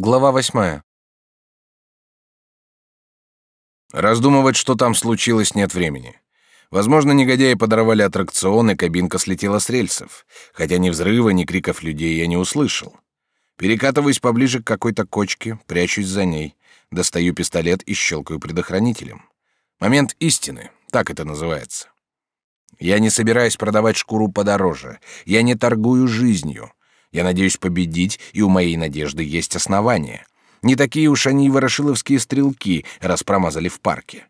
Глава восьмая. Раздумывать, что там случилось, нет времени. Возможно, негодяи подорвали аттракцион, и кабинка слетела с рельсов. Хотя ни взрыва, ни криков людей я не услышал. Перекатываюсь поближе к какой-то кочке, прячусь за ней, достаю пистолет и щелкаю предохранителем. Момент истины, так это называется. Я не собираюсь продавать шкуру подороже. Я не торгую жизнью. Я надеюсь победить, и у моей надежды есть основания. Не такие уж они и ворошиловские стрелки, раз промазали в парке.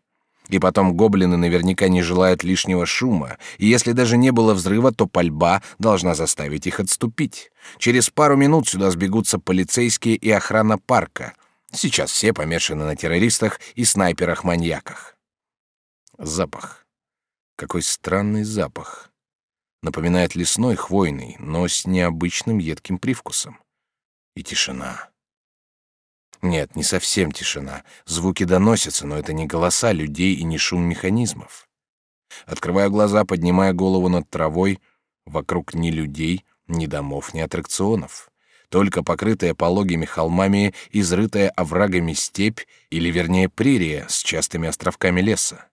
И потом гоблины наверняка не желают лишнего шума, и если даже не было взрыва, то пальба должна заставить их отступить. Через пару минут сюда сбегутся полицейские и охрана парка. Сейчас все помешаны на террористах и снайперах-маньяках. Запах. Какой странный запах. Напоминает лесной, хвойный, но с необычным едким привкусом. И тишина. Нет, не совсем тишина. Звуки доносятся, но это не голоса людей и не шум механизмов. Открываю глаза, поднимая голову над травой. Вокруг ни людей, ни домов, ни аттракционов. Только покрытая пологими холмами, изрытая оврагами степь, или вернее прерия с частыми островками леса.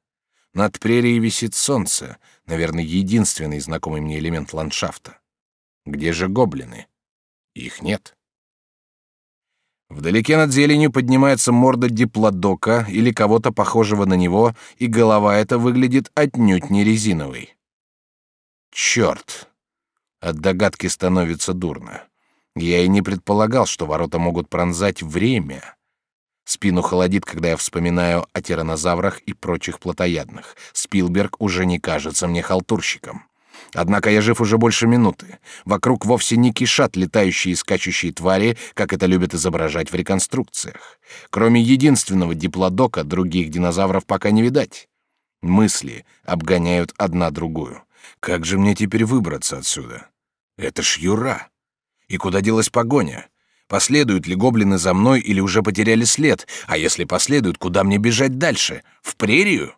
Над прерией висит солнце, наверное, единственный знакомый мне элемент ландшафта. Где же гоблины? Их нет. Вдалеке над зеленью поднимается морда диплодока или кого-то похожего на него, и голова эта выглядит отнюдь не резиновой. Черт! От догадки становится дурно. Я и не предполагал, что ворота могут пронзать время. Спину холодит, когда я вспоминаю о тиранозаврах и прочих плотоядных. Спилберг уже не кажется мне халтурщиком. Однако я жив уже больше минуты. Вокруг вовсе не кишат летающие и скачущие твари, как это любят изображать в реконструкциях. Кроме единственного диплодока, других динозавров пока не видать. Мысли обгоняют одна другую. Как же мне теперь выбраться отсюда? Это ж Юра. И куда делась погоня? Последуют ли гоблины за мной или уже потеряли след? А если последуют, куда мне бежать дальше? В прерию?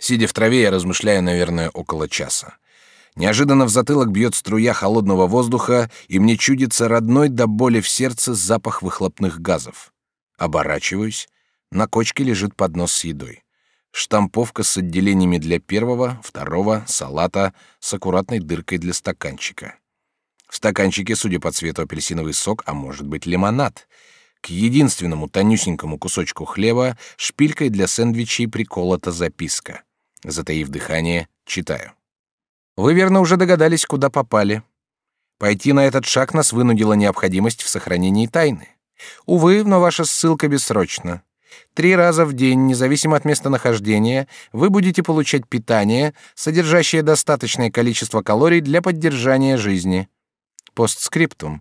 Сидя в траве, я размышляю, наверное, около часа. Неожиданно в затылок бьет струя холодного воздуха, и мне чудится родной до боли в сердце запах выхлопных газов. Оборачиваюсь. На кочке лежит поднос с едой. Штамповка с отделениями для первого, второго, салата, с аккуратной дыркой для стаканчика. В стаканчике, судя по цвету, апельсиновый сок, а может быть лимонад. К единственному тонюсенькому кусочку хлеба шпилькой для сэндвичей приколота записка. Затаив дыхание, читаю. Вы верно уже догадались, куда попали. Пойти на этот шаг нас вынудила необходимость в сохранении тайны. Увы, но ваша ссылка бессрочна. Три раза в день, независимо от местонахождения, вы будете получать питание, содержащее достаточное количество калорий для поддержания жизни. Постскриптум.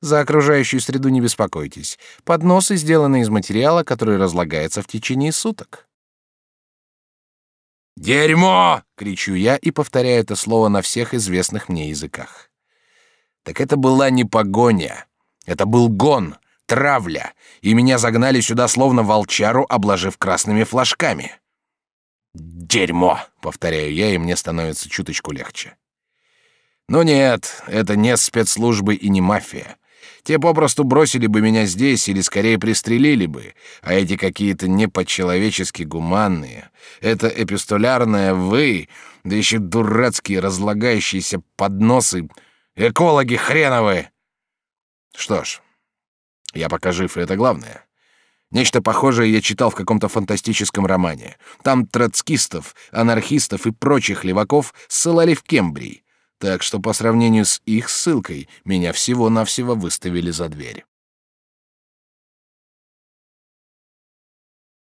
За окружающую среду не беспокойтесь. Подносы сделаны из материала, который разлагается в течение суток. «Дерьмо!» — кричу я и повторяю это слово на всех известных мне языках. Так это была не погоня. Это был гон, травля, и меня загнали сюда словно волчару, обложив красными флажками. «Дерьмо!» — повторяю я, и мне становится чуточку легче. Но нет, это не спецслужбы и не мафия. Те попросту бросили бы меня здесь или скорее пристрелили бы, а эти какие-то не по-человечески гуманные. Это эпистолярное «вы», да еще дурацкие разлагающиеся подносы. Экологи хреновы! Что ж, я пока жив, и это главное. Нечто похожее я читал в каком-то фантастическом романе. Там троцкистов, анархистов и прочих леваков ссылали в Кембрий так что по сравнению с их ссылкой меня всего-навсего выставили за дверь.